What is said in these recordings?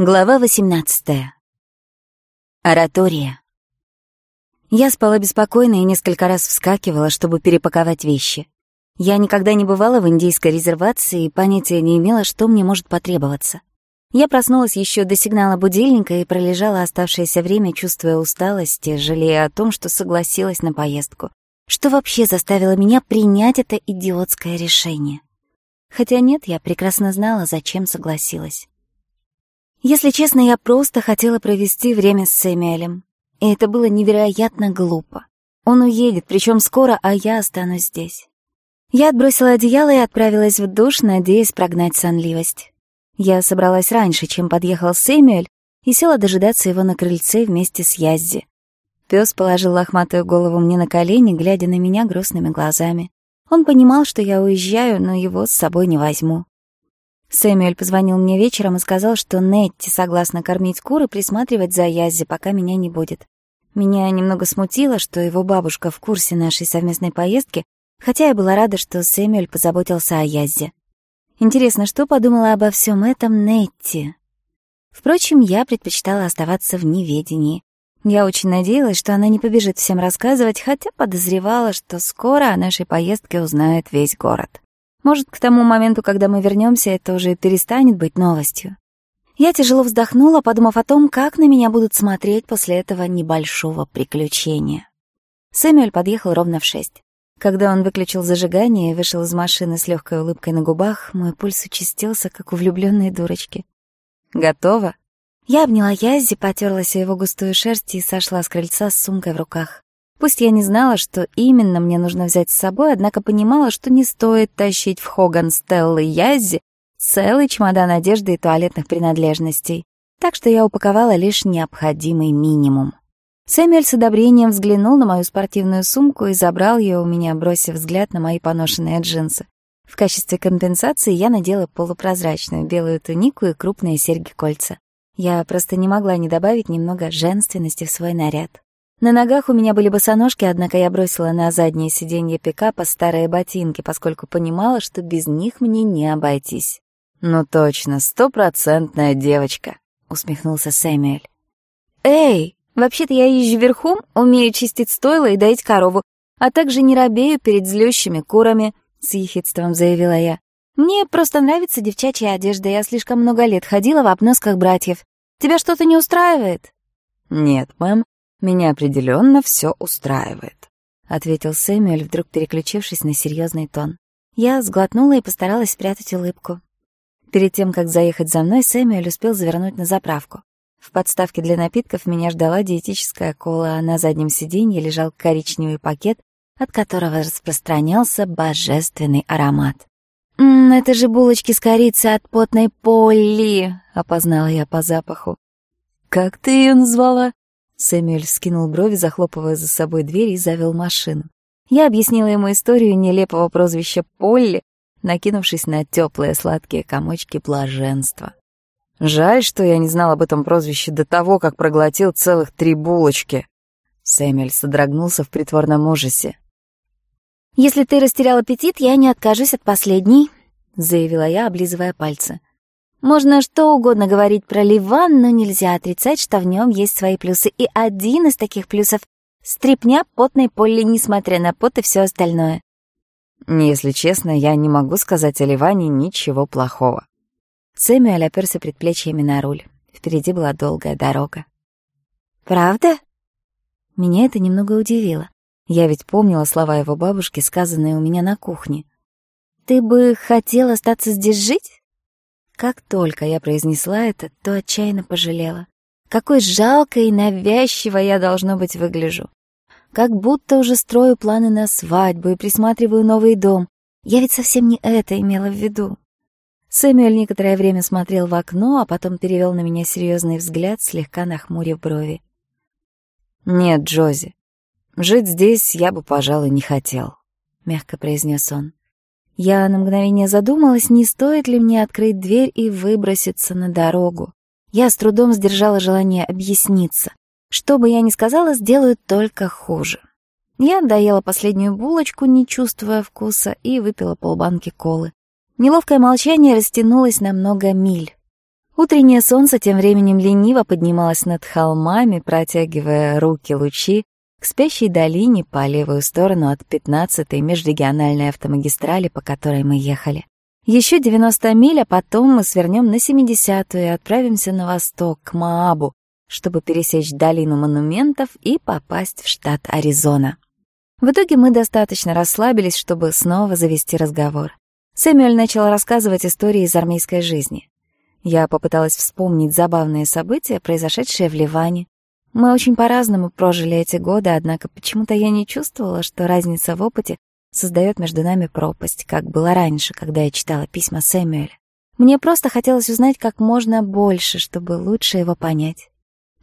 Глава 18. Оратория. Я спала беспокойно и несколько раз вскакивала, чтобы перепаковать вещи. Я никогда не бывала в индийской резервации и понятия не имела, что мне может потребоваться. Я проснулась еще до сигнала будильника и пролежала оставшееся время, чувствуя усталость и жалея о том, что согласилась на поездку. Что вообще заставило меня принять это идиотское решение? Хотя нет, я прекрасно знала, зачем согласилась. Если честно, я просто хотела провести время с Сэмюэлем. И это было невероятно глупо. Он уедет, причем скоро, а я останусь здесь. Я отбросила одеяло и отправилась в душ, надеясь прогнать сонливость. Я собралась раньше, чем подъехал Сэмюэль, и села дожидаться его на крыльце вместе с Язди. Пёс положил лохматую голову мне на колени, глядя на меня грустными глазами. Он понимал, что я уезжаю, но его с собой не возьму. Сэмюэль позвонил мне вечером и сказал, что Нетти согласна кормить кур и присматривать за Яззи, пока меня не будет. Меня немного смутило, что его бабушка в курсе нашей совместной поездки, хотя я была рада, что Сэмюэль позаботился о Яззе. Интересно, что подумала обо всем этом Нетти? Впрочем, я предпочитала оставаться в неведении. Я очень надеялась, что она не побежит всем рассказывать, хотя подозревала, что скоро о нашей поездке узнает весь город. Может, к тому моменту, когда мы вернемся, это уже перестанет быть новостью. Я тяжело вздохнула, подумав о том, как на меня будут смотреть после этого небольшого приключения. Сэмюэль подъехал ровно в шесть. Когда он выключил зажигание и вышел из машины с легкой улыбкой на губах, мой пульс участился, как у влюбленной дурочки. «Готово?» Я обняла Яззи, потерлась о его густую шерсть и сошла с крыльца с сумкой в руках. Пусть я не знала, что именно мне нужно взять с собой, однако понимала, что не стоит тащить в Хоган Стеллы Яззи целый чемодан одежды и туалетных принадлежностей. Так что я упаковала лишь необходимый минимум. Сэмюэль с одобрением взглянул на мою спортивную сумку и забрал ее у меня, бросив взгляд на мои поношенные джинсы. В качестве компенсации я надела полупрозрачную белую тунику и крупные серьги-кольца. Я просто не могла не добавить немного женственности в свой наряд. На ногах у меня были босоножки, однако я бросила на заднее сиденье пикапа старые ботинки, поскольку понимала, что без них мне не обойтись. «Ну точно, стопроцентная девочка», — усмехнулся Сэмюэль. «Эй, вообще-то я езжу верхом, умею чистить стойло и доить корову, а также не робею перед злющими курами», — с ехидством заявила я. «Мне просто нравится девчачья одежда, я слишком много лет ходила в обносках братьев. Тебя что-то не устраивает?» «Нет, мэм, меня определенно все устраивает», — ответил Сэмюэль, вдруг переключившись на серьезный тон. Я сглотнула и постаралась спрятать улыбку. Перед тем, как заехать за мной, Сэмюэль успел завернуть на заправку. В подставке для напитков меня ждала диетическая кола, а на заднем сиденье лежал коричневый пакет, от которого распространялся божественный аромат. «М -м, это же булочки с корицей от потной Полли!» — опознала я по запаху. «Как ты ее назвала?» Сэмюэль скинул брови, захлопывая за собой дверь и завел машину. Я объяснила ему историю нелепого прозвища Полли, накинувшись на теплые сладкие комочки блаженства. «Жаль, что я не знал об этом прозвище до того, как проглотил целых три булочки». Сэмюэль содрогнулся в притворном ужасе. «Если ты растерял аппетит, я не откажусь от последней», — заявила я, облизывая пальцы. Можно что угодно говорить про Ливан, но нельзя отрицать, что в нем есть свои плюсы. И один из таких плюсов — стрипня потной Полли, несмотря на пот и все остальное. Если честно, я не могу сказать о Ливане ничего плохого. Сэмюэль оперся предплечьями на руль. Впереди была долгая дорога. «Правда?» Меня это немного удивило. Я ведь помнила слова его бабушки, сказанные у меня на кухне. «Ты бы хотел остаться здесь жить?» Как только я произнесла это, то отчаянно пожалела. Какой жалкой и навязчиво я, должно быть, выгляжу. Как будто уже строю планы на свадьбу и присматриваю новый дом. Я ведь совсем не это имела в виду. Сэмюэль некоторое время смотрел в окно, а потом перевел на меня серьезный взгляд, слегка нахмурив брови. «Нет, Джози, жить здесь я бы, пожалуй, не хотел», — мягко произнес он. Я на мгновение задумалась, не стоит ли мне открыть дверь и выброситься на дорогу. Я с трудом сдержала желание объясниться. Что бы я ни сказала, сделают только хуже. Я доела последнюю булочку, не чувствуя вкуса, и выпила полбанки колы. Неловкое молчание растянулось на много миль. Утреннее солнце тем временем лениво поднималось над холмами, протягивая руки лучи К спящей долине по левую сторону от 15-й межрегиональной автомагистрали, по которой мы ехали. Еще 90 миль, а потом мы свернем на 70-ю и отправимся на восток, к Маабу, чтобы пересечь долину монументов и попасть в штат Аризона. В итоге мы достаточно расслабились, чтобы снова завести разговор. Сэмюэль начал рассказывать истории из армейской жизни. Я попыталась вспомнить забавные события, произошедшие в Ливане, мы очень по-разному прожили эти годы, однако почему-то я не чувствовала, что разница в опыте создает между нами пропасть, как было раньше, когда я читала письма Сэмюэля. Мне просто хотелось узнать как можно больше, чтобы лучше его понять.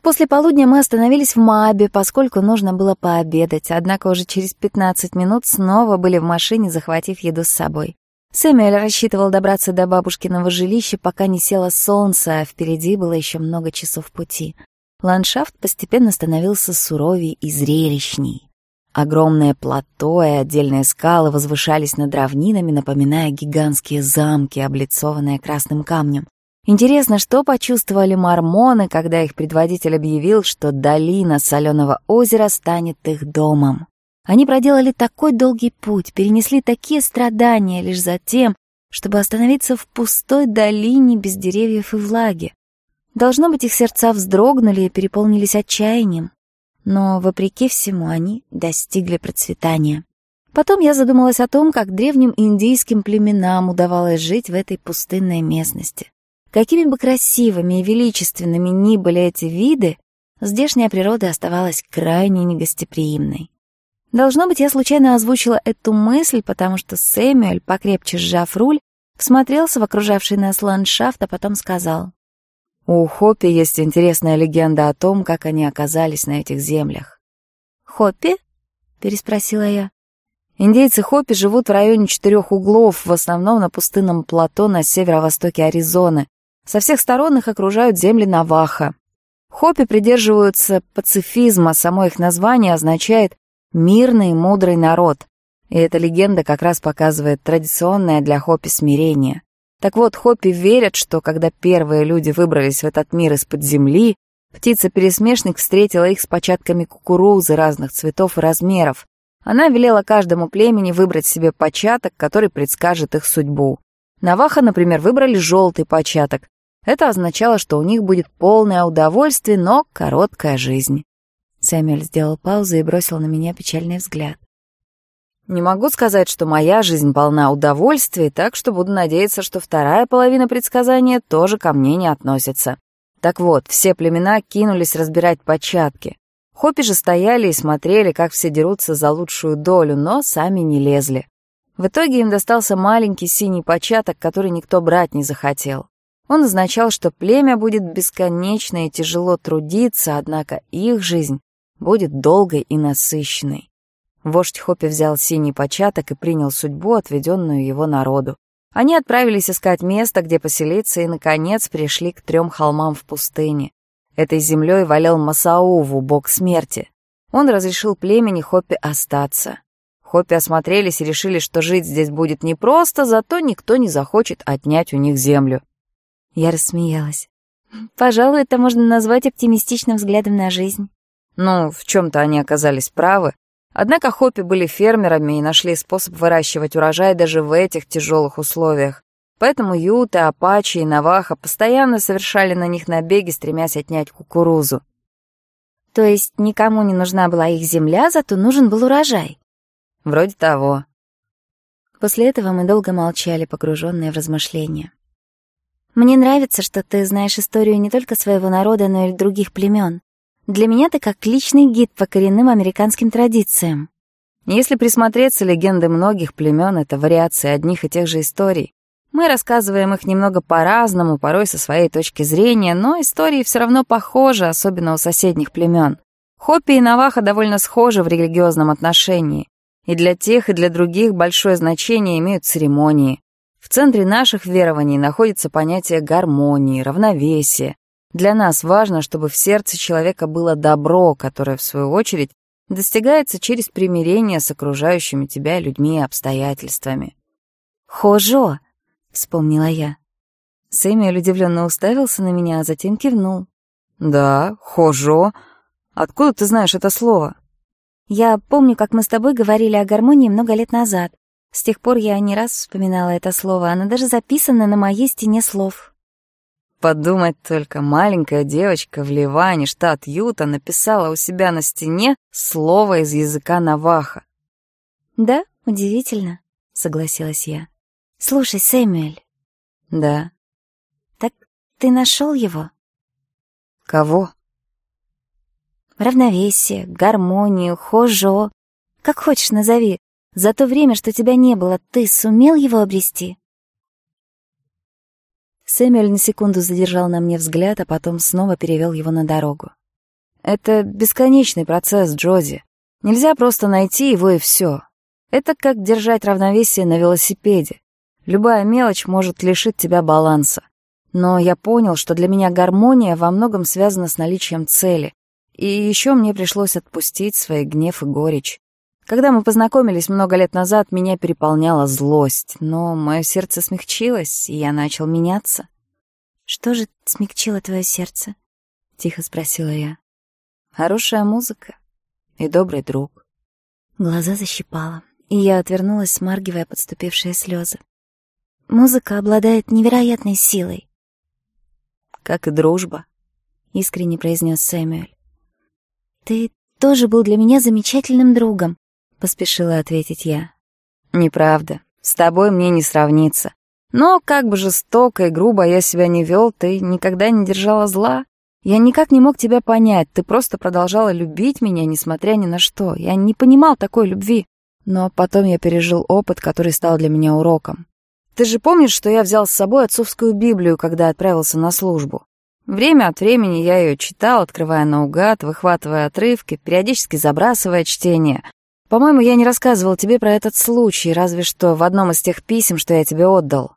После полудня мы остановились в Маабе, поскольку нужно было пообедать, однако уже через 15 минут снова были в машине, захватив еду с собой. Сэмюэль рассчитывал добраться до бабушкиного жилища, пока не село солнце, а впереди было еще много часов пути. Ландшафт постепенно становился суровее и зрелищней. Огромное плато и отдельные скалы возвышались над равнинами, напоминая гигантские замки, облицованные красным камнем. Интересно, что почувствовали мормоны, когда их предводитель объявил, что долина соленого озера станет их домом. Они проделали такой долгий путь, перенесли такие страдания лишь за тем, чтобы остановиться в пустой долине без деревьев и влаги. Должно быть, их сердца вздрогнули и переполнились отчаянием. Но, вопреки всему, они достигли процветания. Потом я задумалась о том, как древним индийским племенам удавалось жить в этой пустынной местности. Какими бы красивыми и величественными ни были эти виды, здешняя природа оставалась крайне негостеприимной. Должно быть, я случайно озвучила эту мысль, потому что Сэмюэль, покрепче сжав руль, всмотрелся в окружавший нас ландшафт, а потом сказал. У «Ухопи есть интересная легенда о том, как они оказались на этих землях». «Хоппи?» — переспросила я. Индейцы Хопи живут в районе четырех углов, в основном на пустынном плато на северо-востоке Аризоны. Со всех сторон их окружают земли Наваха. Хопи придерживаются пацифизма, само их название означает «мирный мудрый народ». И эта легенда как раз показывает традиционное для Хопи смирение. Так вот, хоппи верят, что когда первые люди выбрались в этот мир из-под земли, птица-пересмешник встретила их с початками кукурузы разных цветов и размеров. Она велела каждому племени выбрать себе початок, который предскажет их судьбу. Наваха, например, выбрали желтый початок. Это означало, что у них будет полное удовольствие, но короткая жизнь. Сэмюэль сделал паузу и бросил на меня печальный взгляд. Не могу сказать, что моя жизнь полна удовольствий, так что буду надеяться, что вторая половина предсказания тоже ко мне не относится. Так вот, все племена кинулись разбирать початки. Хопи же стояли и смотрели, как все дерутся за лучшую долю, но сами не лезли. В итоге им достался маленький синий початок, который никто брать не захотел. Он означал, что племя будет бесконечно и тяжело трудиться, однако их жизнь будет долгой и насыщенной. Вождь Хопи взял синий початок и принял судьбу, отведенную его народу. Они отправились искать место, где поселиться, и, наконец, пришли к трем холмам в пустыне. Этой землей валял Масауву, бог смерти. Он разрешил племени Хопи остаться. Хопи осмотрелись и решили, что жить здесь будет непросто, зато никто не захочет отнять у них землю. Я рассмеялась. Пожалуй, это можно назвать оптимистичным взглядом на жизнь. Ну, в чем-то они оказались правы. Однако хоппи были фермерами и нашли способ выращивать урожай даже в этих тяжелых условиях. Поэтому юты, апачи и наваха постоянно совершали на них набеги, стремясь отнять кукурузу. То есть никому не нужна была их земля, зато нужен был урожай? Вроде того. После этого мы долго молчали, погруженные в размышления. «Мне нравится, что ты знаешь историю не только своего народа, но и других племен для меня ты как личный гид по коренным американским традициям. Если присмотреться, легенды многих племен — это вариации одних и тех же историй. Мы рассказываем их немного по-разному, порой со своей точки зрения, но истории все равно похожи, особенно у соседних племен. Хоппи и Наваха довольно схожи в религиозном отношении. И для тех, и для других большое значение имеют церемонии. В центре наших верований находится понятие гармонии, равновесия, для нас важно, чтобы в сердце человека было добро, которое, в свою очередь, достигается через примирение с окружающими тебя людьми и обстоятельствами. «Хожо!» — вспомнила я. Сэмюэль удивленно уставился на меня, а затем кивнул. «Да, хожо. Откуда ты знаешь это слово?» «Я помню, как мы с тобой говорили о гармонии много лет назад. С тех пор я не раз вспоминала это слово, оно даже записано на моей стене слов». Подумать только, маленькая девочка в Ливане, штат Юта, написала у себя на стене слово из языка Наваха. «Да, удивительно», — согласилась я. «Слушай, Сэмюэль». «Да». «Так ты нашел его?» «Кого?» «Равновесие, гармонию, хожо. Как хочешь назови. За то время, что тебя не было, ты сумел его обрести?» Сэмюэль на секунду задержал на мне взгляд, а потом снова перевел его на дорогу. «Это бесконечный процесс, Джози. Нельзя просто найти его и все. Это как держать равновесие на велосипеде. Любая мелочь может лишить тебя баланса. Но я понял, что для меня гармония во многом связана с наличием цели. И еще мне пришлось отпустить свои гнев и горечь. Когда мы познакомились много лет назад, меня переполняла злость, но мое сердце смягчилось, и я начал меняться. «Что же смягчило твое сердце?» — тихо спросила я. «Хорошая музыка и добрый друг». Глаза защипала, и я отвернулась, смаргивая подступившие слезы. «Музыка обладает невероятной силой». «Как и дружба», — искренне произнес Сэмюэль. «Ты тоже был для меня замечательным другом», поспешила ответить я. «Неправда. С тобой мне не сравнится. Но как бы жестоко и грубо я себя не вел, ты никогда не держала зла. Я никак не мог тебя понять, ты просто продолжала любить меня, несмотря ни на что. Я не понимал такой любви. Но потом я пережил опыт, который стал для меня уроком. Ты же помнишь, что я взял с собой отцовскую Библию, когда отправился на службу? Время от времени По-моему, я не рассказывал тебе про этот случай, разве что в одном из тех писем, что я тебе отдал.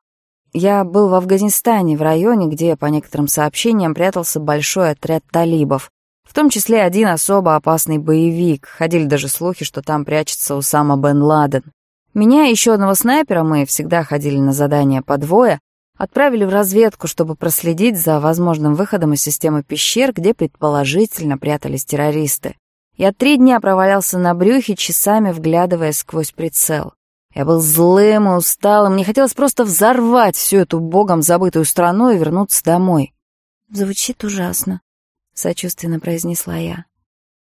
Я был в Афганистане, в районе, где, по некоторым сообщениям, прятался большой отряд талибов. В том числе один особо опасный боевик. Ходили даже слухи, что там прячется Усама бен Ладен. Меня и еще одного снайпера, мы всегда ходили на задания по двое, отправили в разведку, чтобы проследить за возможным выходом из системы пещер, где предположительно прятались террористы. Я три дня провалялся на брюхе, часами вглядываясь сквозь прицел. Я был злым и усталым, мне хотелось просто взорвать всю эту богом забытую страну и вернуться домой. «Звучит ужасно», — сочувственно произнесла я.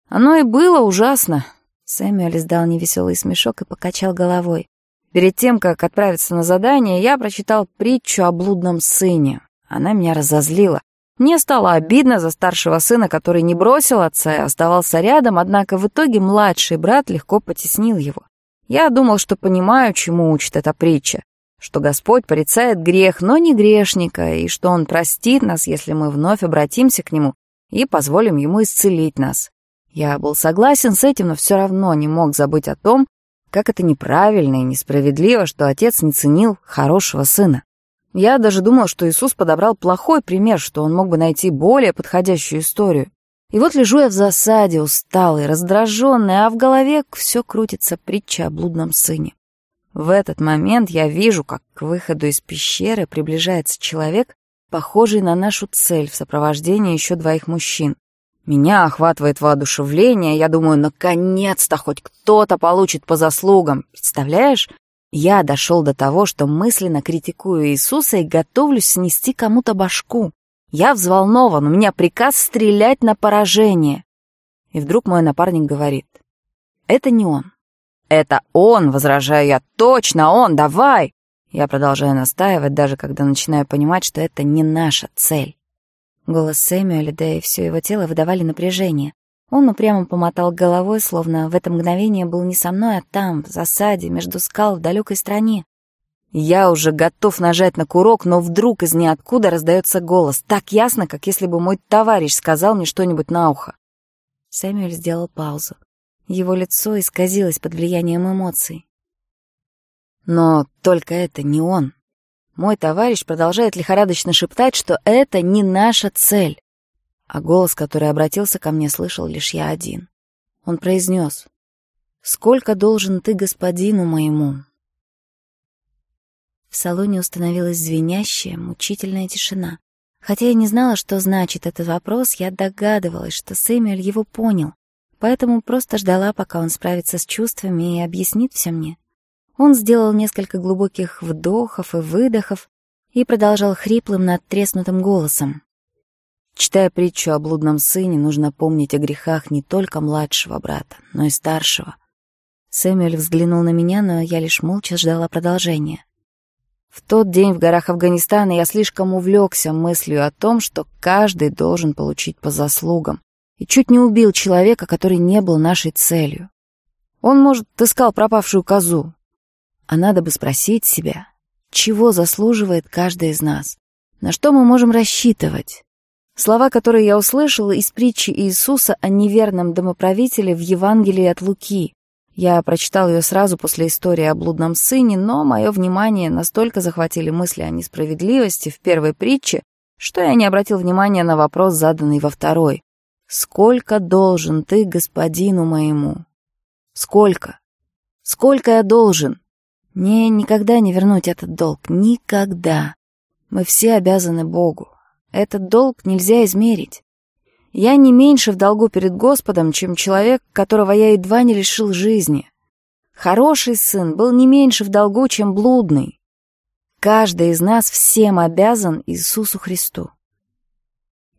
«Оно и было ужасно», — Сэмюэль издал невеселый смешок и покачал головой. Перед тем, как отправиться на задание, я прочитал притчу о блудном сыне. Она меня разозлила. Мне стало обидно за старшего сына, который не бросил отца и оставался рядом, однако в итоге младший брат легко потеснил его. Я думал, что понимаю, чему учит эта притча, что Господь порицает грех, но не грешника, и что Он простит нас, если мы вновь обратимся к Нему и позволим Ему исцелить нас. Я был согласен с этим, но все равно не мог забыть о том, как это неправильно и несправедливо, что отец не ценил хорошего сына. Я даже думал, что Иисус подобрал плохой пример, что он мог бы найти более подходящую историю. И вот лежу я в засаде, усталый, раздраженный, а в голове все крутится притча о блудном сыне. В этот момент я вижу, как к выходу из пещеры приближается человек, похожий на нашу цель в сопровождении еще двоих мужчин. Меня охватывает воодушевление, я думаю, наконец-то хоть кто-то получит по заслугам, представляешь? Я дошел до того, что мысленно критикую Иисуса и готовлюсь снести кому-то башку. Я взволнован, у меня приказ стрелять на поражение. И вдруг мой напарник говорит. Это не он. Это он, возражаю я. Точно он, давай! Я продолжаю настаивать, даже когда начинаю понимать, что это не наша цель. Голос Сэмюэля, да и все его тело выдавали напряжение. Он упрямо помотал головой, словно в это мгновение был не со мной, а там, в засаде, между скал, в далекой стране. Я уже готов нажать на курок, но вдруг из ниоткуда раздается голос, так ясно, как если бы мой товарищ сказал мне что-нибудь на ухо. Сэмюэль сделал паузу. Его лицо исказилось под влиянием эмоций. Но только это не он. Мой товарищ продолжает лихорадочно шептать, что это не наша цель. а голос, который обратился ко мне, слышал лишь я один. Он произнес, «Сколько должен ты господину моему?» В салоне установилась звенящая, мучительная тишина. Хотя я не знала, что значит этот вопрос, я догадывалась, что Сэмюэль его понял, поэтому просто ждала, пока он справится с чувствами и объяснит все мне. Он сделал несколько глубоких вдохов и выдохов и продолжал хриплым, надтреснутым голосом. Читая притчу о блудном сыне, нужно помнить о грехах не только младшего брата, но и старшего. Сэмюэль взглянул на меня, но я лишь молча ждала продолжения. В тот день в горах Афганистана я слишком увлекся мыслью о том, что каждый должен получить по заслугам, и чуть не убил человека, который не был нашей целью. Он, может, искал пропавшую козу. А надо бы спросить себя, чего заслуживает каждый из Слова, которые я услышала из притчи Иисуса о неверном домоправителе в Евангелии от Луки. Я прочитал ее сразу после истории о блудном сыне, но мое внимание настолько захватили мысли о несправедливости в первой притче, что я не обратил внимания на вопрос, заданный во второй. «Сколько должен ты господину моему?» «Сколько? Сколько я должен?» «Мне никогда не вернуть этот долг. Никогда. Мы все обязаны Богу. Этот долг нельзя измерить. Я не меньше в долгу перед Господом, чем человек, которого я едва не лишил жизни. Хороший сын был не меньше в долгу, чем блудный. Каждый из нас всем обязан Иисусу Христу.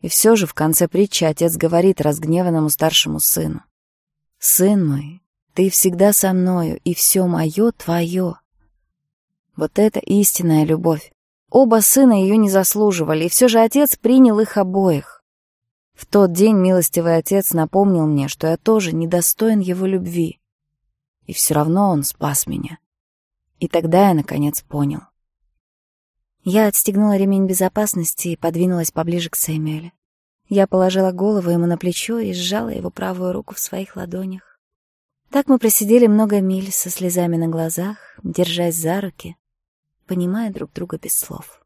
И все же в конце притчи отец говорит разгневанному старшему сыну. «Сын мой, ты всегда со мною, и все мое твое». Вот это истинная любовь. Оба сына ее не заслуживали, и все же отец принял их обоих. В тот день милостивый отец напомнил мне, что я тоже недостоин его любви. И все равно он спас меня. И тогда я, наконец, понял. Я отстегнула ремень безопасности и подвинулась поближе к Сэмюэлю. Я положила голову ему на плечо и сжала его правую руку в своих ладонях. Так мы просидели много миль со слезами на глазах, держась за руки, понимая друг друга без слов.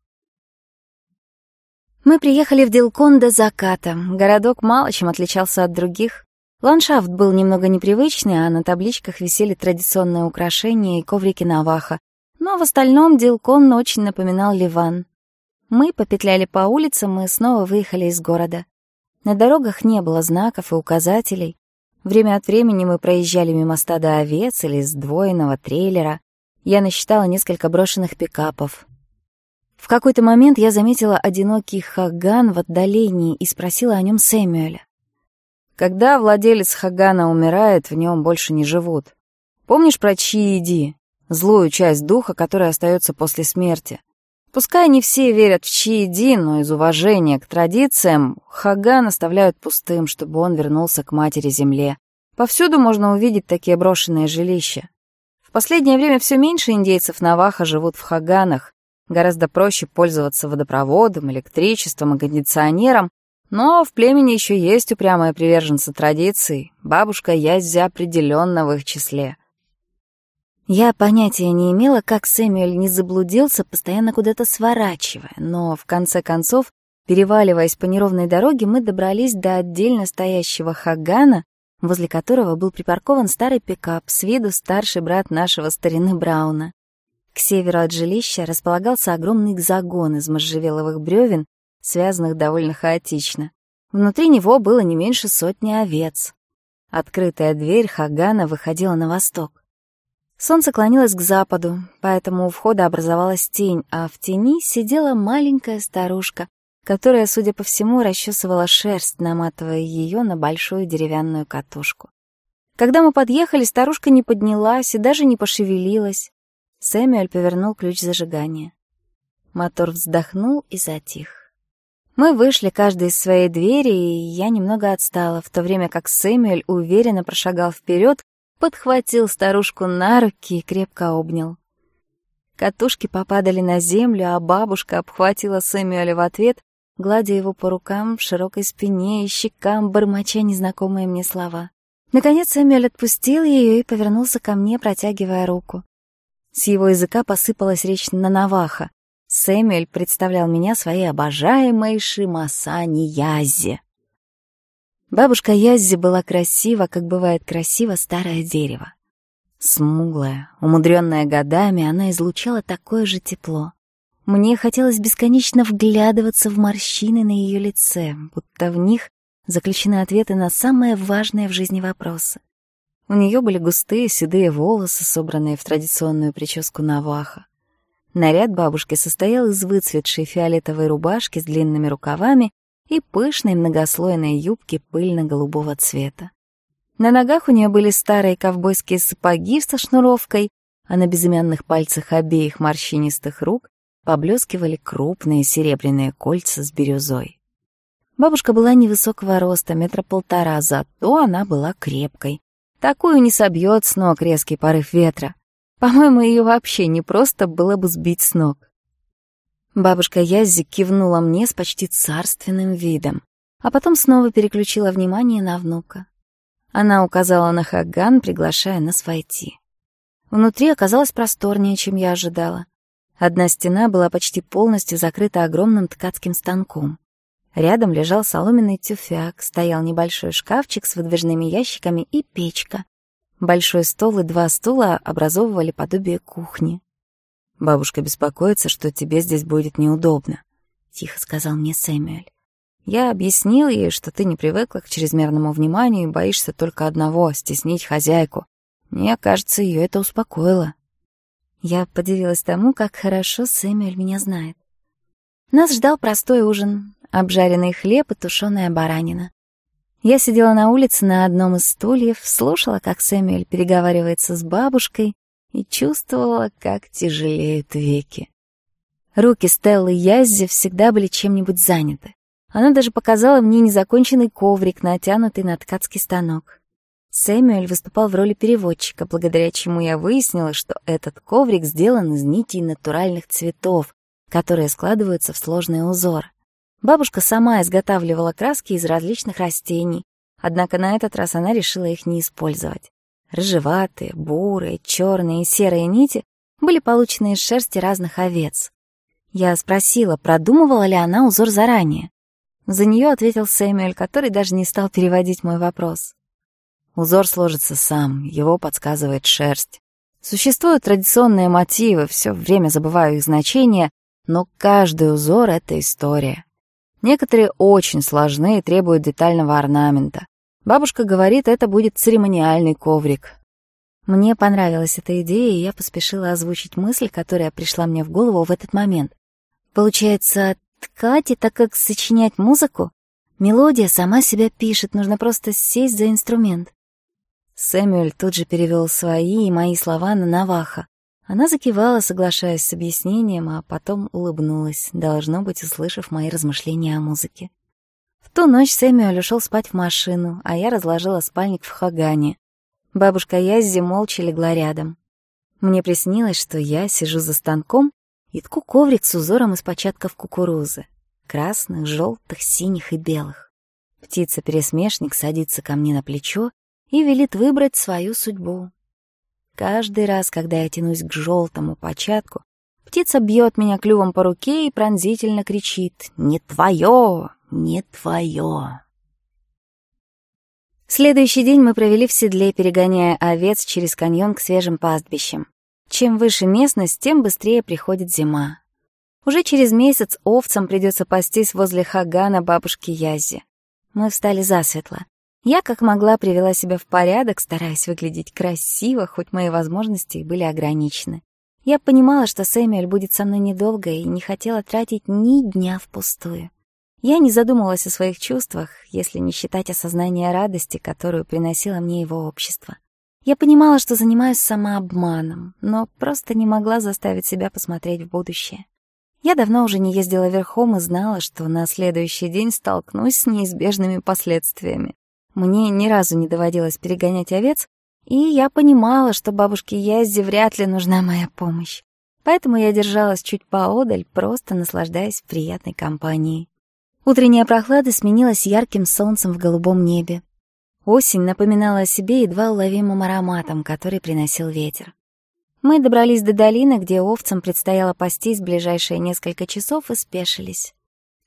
Мы приехали в Делкон до заката. Городок мало чем отличался от других. Ландшафт был немного непривычный, а на табличках висели традиционные украшения и коврики Наваха. Но в остальном Делкон очень напоминал Ливан. Мы попетляли по улицам и снова выехали из города. На дорогах не было знаков и указателей. Время от времени мы проезжали мимо стада овец или сдвоенного трейлера. Я насчитала несколько брошенных пикапов. В какой-то момент я заметила одинокий Хаган в отдалении и спросила о нем Сэмюэля. Когда владелец Хагана умирает, в нем больше не живут. Помнишь про Чииди, злую часть духа, которая остается после смерти? Пускай не все верят в Чииди, но из уважения к традициям Хаган оставляют пустым, чтобы он вернулся к матери-земле. Повсюду можно увидеть такие брошенные жилища последнее время все меньше индейцев Наваха живут в Хаганах. Гораздо проще пользоваться водопроводом, электричеством и кондиционером, но в племени еще есть упрямые приверженцы традиций. Бабушка Яззя определенно в их числе. Я понятия не имела, как Сэмюэль не заблудился, постоянно куда-то сворачивая, но в конце концов, переваливаясь по неровной дороге, мы добрались до отдельно стоящего хагана, возле которого был припаркован старый пикап с виду старший брат нашего старины Брауна. К северу от жилища располагался огромный загон из можжевеловых бревен, связанных довольно хаотично. Внутри него было не меньше сотни овец. Открытая дверь Хагана выходила на восток. Солнце клонилось к западу, поэтому у входа образовалась тень, а в тени сидела маленькая старушка которая, судя по всему, расчесывала шерсть, наматывая ее на большую деревянную катушку. Когда мы подъехали, старушка не поднялась и даже не пошевелилась. Сэмюэль повернул ключ зажигания. Мотор вздохнул и затих. Мы вышли каждый из своей двери, и я немного отстала, в то время как Сэмюэль уверенно прошагал вперед, подхватил старушку на руки и крепко обнял. Катушки попадали на землю, а бабушка обхватила Сэмюэля в ответ, гладя его по рукам, широкой спине и щекам, бормоча незнакомые мне слова. Наконец Сэмюэль отпустил ее и повернулся ко мне, протягивая руку. С его языка посыпалась речь на Наваха. Сэмюэль представлял меня своей обожаемой Шимасани Яззи. Бабушка Яззи была красива, как бывает красиво старое дерево. Смуглая, умудренная годами, она Мне хотелось бесконечно вглядываться в морщины на ее лице, будто в них заключены ответы на самые важные в жизни вопросы. У нее были густые седые волосы, собранные в традиционную прическу наваха. Наряд бабушки состоял из выцветшей фиолетовой рубашки с длинными рукавами и пышной многослойной юбки пыльно-голубого цвета. На ногах у нее были старые ковбойские сапоги со шнуровкой, а на безымянных пальцах обеих морщинистых рук поблескивали крупные серебряные кольца с бирюзой. Бабушка была невысокого роста, метра полтора, зато она была крепкой. Такую не собьет с ног резкий порыв ветра. По-моему, ее вообще не просто было бы сбить с ног. Бабушка Яззи кивнула мне с почти царственным видом, а потом снова переключила внимание на внука. Она указала на Хаган, приглашая нас войти. Внутри оказалось просторнее, чем я ожидала. Одна стена была почти полностью закрыта огромным ткацким станком. Рядом лежал соломенный тюфяк, стоял небольшой шкафчик с выдвижными ящиками и печка. Большой стол и два стула образовывали подобие кухни. «Бабушка беспокоится, что тебе здесь будет неудобно», — тихо сказал мне Сэмюэль. «Я объяснил ей, что ты не привыкла к чрезмерному вниманию и боишься только одного — стеснить хозяйку. Мне кажется, ее это успокоило». Я подивилась тому, как хорошо Сэмюэль меня знает. Нас ждал простой ужин, обжаренный хлеб и тушеная баранина. Я сидела на улице на одном из стульев, слушала, как Сэмюэль переговаривается с бабушкой и чувствовала, как тяжелеют веки. Руки Стеллы Яззи всегда были чем-нибудь заняты. Она даже показала мне незаконченный коврик, натянутый на ткацкий станок. Сэмюэль выступал в роли переводчика, благодаря чему я выяснила, что этот коврик сделан из нитей натуральных цветов, которые складываются в сложный узор. Бабушка сама изготавливала краски из различных растений, однако на этот раз она решила их не использовать. Рыжеватые, бурые, черные и серые нити были получены из шерсти разных овец. Я спросила, продумывала ли она узор заранее. За нее ответил Сэмюэль, который даже не стал переводить мой вопрос. Узор сложится сам, его подсказывает шерсть. Существуют традиционные мотивы, все время забываю их значение, но каждый узор — это история. Некоторые очень сложны и требуют детального орнамента. Бабушка говорит, это будет церемониальный коврик. Мне понравилась эта идея, и я поспешила озвучить мысль, которая пришла мне в голову в этот момент. Получается, ткать так как сочинять музыку? Мелодия сама себя пишет, нужно просто сесть за инструмент. Сэмюэль тут же перевел свои и мои слова на Наваха. Она закивала, соглашаясь с объяснением, а потом улыбнулась, должно быть, услышав мои размышления о музыке. В ту ночь Сэмюэль ушел спать в машину, а я разложила спальник в Хагане. Бабушка Яззи молча легла рядом. Мне приснилось, что я сижу за станком и тку коврик с узором из початков кукурузы. Красных, желтых, синих и белых. Птица-пересмешник садится ко мне на плечо и велит выбрать свою судьбу. Каждый раз, когда я тянусь к желтому початку, птица бьет меня клювом по руке и пронзительно кричит «Не твое! Не твое!». Следующий день мы провели в седле, перегоняя овец через каньон к свежим пастбищам. Чем выше местность, тем быстрее приходит зима. Уже через месяц овцам придется пастись возле хагана бабушки Язи. Мы встали засветло. Я как могла привела себя в порядок, стараясь выглядеть красиво, хоть мои возможности были ограничены. Я понимала, что Сэмюэль будет со мной недолго и не хотела тратить ни дня впустую. Я не задумывалась о своих чувствах, если не считать осознание радости, которую приносило мне его общество. Я понимала, что занимаюсь самообманом, но просто не могла заставить себя посмотреть в будущее. Я давно уже не ездила верхом и знала, что на следующий день столкнусь с неизбежными последствиями. Мне ни разу не доводилось перегонять овец, и я понимала, что бабушке Язде вряд ли нужна моя помощь. Поэтому я держалась чуть поодаль, просто наслаждаясь приятной компанией. Утренняя прохлада сменилась ярким солнцем в голубом небе. Осень напоминала о себе едва уловимым ароматом, который приносил ветер. Мы добрались до долины, где овцам предстояло пастись ближайшие несколько часов, и спешились.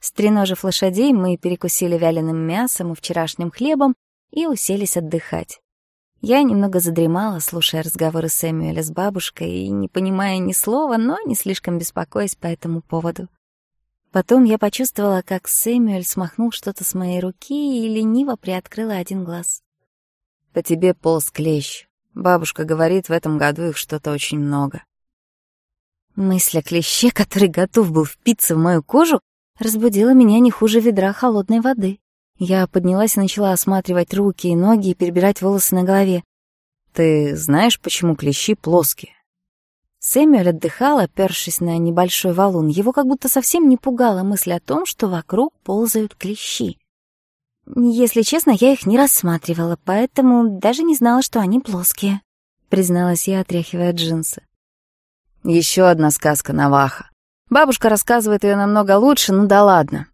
Стреножив лошадей, мы перекусили вяленым мясом и вчерашним хлебом и уселись отдыхать. Я немного задремала, слушая разговоры Сэмюэля с бабушкой и не понимая ни слова, но не слишком беспокоясь по этому поводу. Потом я почувствовала, как Сэмюэль смахнул что-то с моей руки и лениво приоткрыла один глаз. «По тебе полз клещ. Бабушка говорит, в этом году их что-то очень много». Мысль о клеще, который готов был впиться в мою кожу, Разбудила меня не хуже ведра холодной воды. Я поднялась и начала осматривать руки и ноги и перебирать волосы на голове. «Ты знаешь, почему клещи плоские?» Сэмюэль отдыхал, опершись на небольшой валун. Его как будто совсем не пугала мысль о том, что вокруг ползают клещи. «Если честно, я их не рассматривала, поэтому даже не знала, что они плоские», — призналась я, отряхивая джинсы. «Еще одна сказка Наваха», Бабушка рассказывает ее намного лучше, ну да ладно.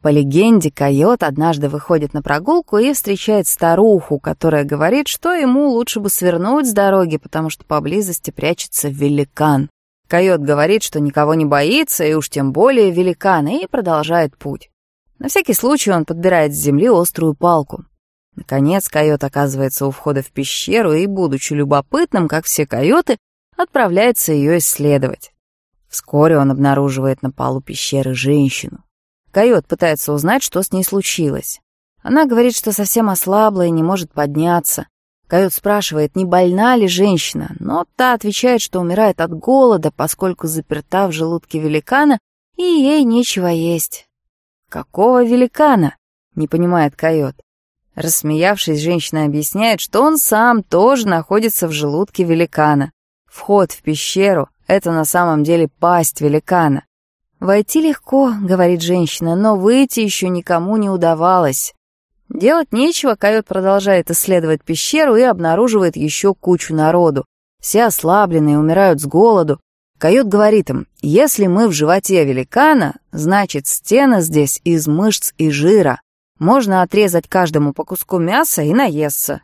По легенде, койот однажды выходит на прогулку и встречает старуху, которая говорит, что ему лучше бы свернуть с дороги, потому что поблизости прячется великан. Койот говорит, что никого не боится, и уж тем более великана, и продолжает путь. На всякий случай он подбирает с земли острую палку. Наконец, койот оказывается у входа в пещеру и, будучи любопытным, как все койоты, отправляется ее исследовать. Вскоре он обнаруживает на полу пещеры женщину. Койот пытается узнать, что с ней случилось. Она говорит, что совсем ослабла и не может подняться. Койот спрашивает, не больна ли женщина, но та отвечает, что умирает от голода, поскольку заперта в желудке великана, и ей нечего есть. «Какого великана?» — не понимает койот. Рассмеявшись, женщина объясняет, что он сам тоже находится в желудке великана. Вход в пещеру это на самом деле пасть великана. Войти легко, говорит женщина, но выйти еще никому не удавалось. Делать нечего, койот продолжает исследовать пещеру и обнаруживает еще кучу народу. Все ослабленные, умирают с голоду. Койот говорит им, если мы в животе великана, значит стена здесь из мышц и жира. Можно отрезать каждому по куску мяса и наесться.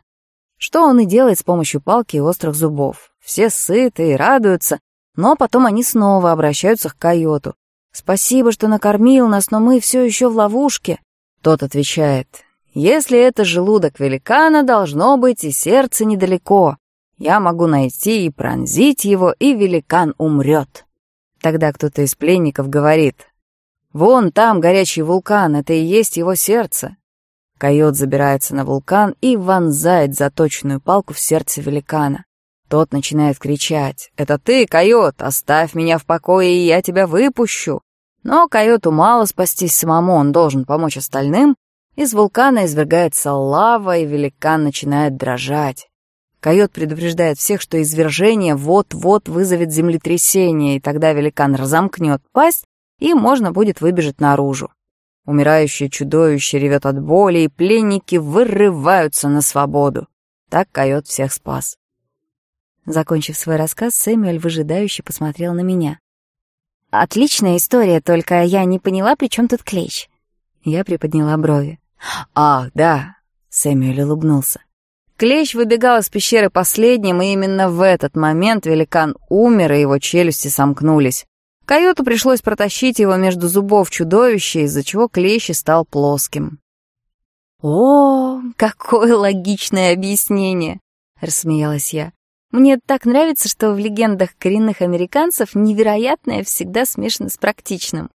Что он и делает с помощью палки и острых зубов. Все сыты и радуются, но потом они снова обращаются к койоту. «Спасибо, что накормил нас, но мы все еще в ловушке». Тот отвечает, «Если это желудок великана, должно быть и сердце недалеко. Я могу найти и пронзить его, и великан умрет». Тогда кто-то из пленников говорит, «Вон там горячий вулкан, это и есть его сердце». Койот забирается на вулкан и вонзает заточенную палку в сердце великана. Тот начинает кричать. «Это ты, койот! Оставь меня в покое, и я тебя выпущу!» Но койоту мало спастись самому, он должен помочь остальным. Из вулкана извергается лава, и великан начинает дрожать. Койот предупреждает всех, что извержение вот-вот вызовет землетрясение, и тогда великан разомкнет пасть, и можно будет выбежать наружу. Умирающее чудовище ревет от боли, и пленники вырываются на свободу. Так койот всех спас. Закончив свой рассказ, Сэмюэль выжидающе посмотрел на меня. «Отличная история, только я не поняла, при чем тут клещ?» Я приподняла брови. «Ах, да!» — Сэмюэль улыбнулся. Клещ выбегал из пещеры последним, и именно в этот момент великан умер, и его челюсти сомкнулись. Койоту пришлось протащить его между зубов чудовища, из-за чего клещ стал плоским. «О, какое логичное объяснение!» — рассмеялась я. Мне так нравится, что в легендах коренных американцев невероятное всегда смешано с практичным.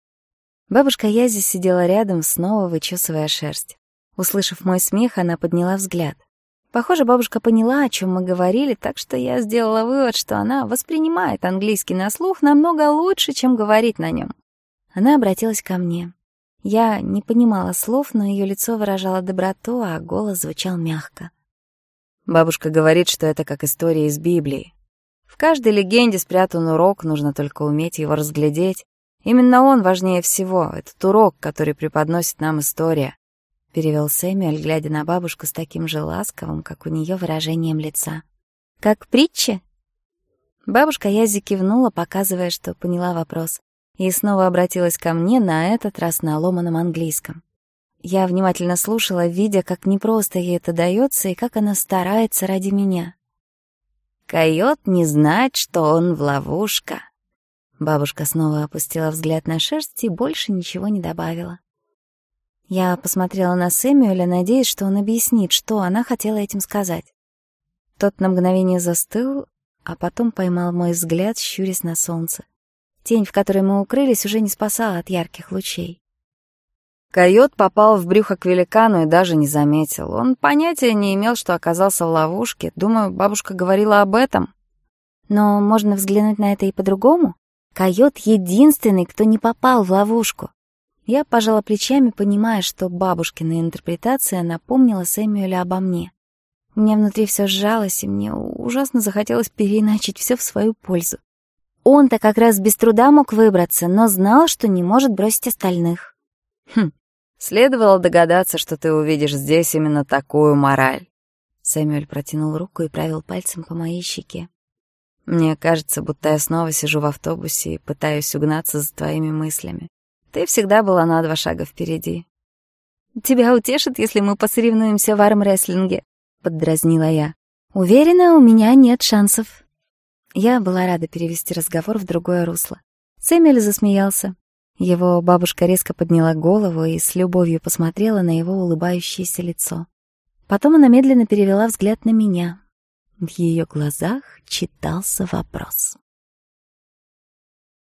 Бабушка Язи сидела рядом, снова вычесывая шерсть. Услышав мой смех, она подняла взгляд. Похоже, бабушка поняла, о чем мы говорили, так что я сделала вывод, что она воспринимает английский на слух намного лучше, чем говорит на нем. Она обратилась ко мне. Я не понимала слов, но ее лицо выражало доброту, а голос звучал мягко. Бабушка говорит, что это как история из Библии. В каждой легенде спрятан урок, нужно только уметь его разглядеть. Именно он важнее всего, этот урок, который преподносит нам история. Перевел Сэмюэль, глядя на бабушку с таким же ласковым, как у нее выражением лица. «Как притча?» Бабушка Язи кивнула, показывая, что поняла вопрос, и снова обратилась ко мне, на этот раз на ломаном английском. Я внимательно слушала, видя, как непросто ей это дается и как она старается ради меня. «Койот не знает, что он в ловушка». Бабушка снова опустила взгляд на шерсть и больше ничего не добавила. Я посмотрела на Сэмюэля, надеясь, что он объяснит, что она хотела этим сказать. Тот на мгновение застыл, а потом поймал мой взгляд, щурясь на солнце. Тень, в которой мы укрылись, уже не спасала от ярких лучей. Койот попал в брюхо к великану и даже не заметил. Он понятия не имел, что оказался в ловушке. Думаю, бабушка говорила об этом. Но можно взглянуть на это и по-другому. Койот — единственный, кто не попал в ловушку. Я пожала плечами, понимая, что бабушкина интерпретация напомнила Сэмюэля обо мне. У меня внутри все сжалось, и мне ужасно захотелось переиначить все в свою пользу. Он-то как раз без труда мог выбраться, но знал, что не может бросить остальных. Хм, Следовало догадаться, что ты увидишь здесь именно такую мораль. Сэмюэль протянул руку и правил пальцем по моей щеке. Мне кажется, будто я снова сижу в автобусе и пытаюсь угнаться за твоими мыслями. Ты всегда была на два шага впереди. «Тебя утешит, если мы посоревнуемся в армрестлинге», — поддразнила я. «Уверена, у меня нет шансов». Я была рада перевести разговор в другое русло. Сэмюэль засмеялся. Его бабушка резко подняла голову и с любовью посмотрела на его улыбающееся лицо. Потом она медленно перевела взгляд на меня. В ее глазах читался вопрос.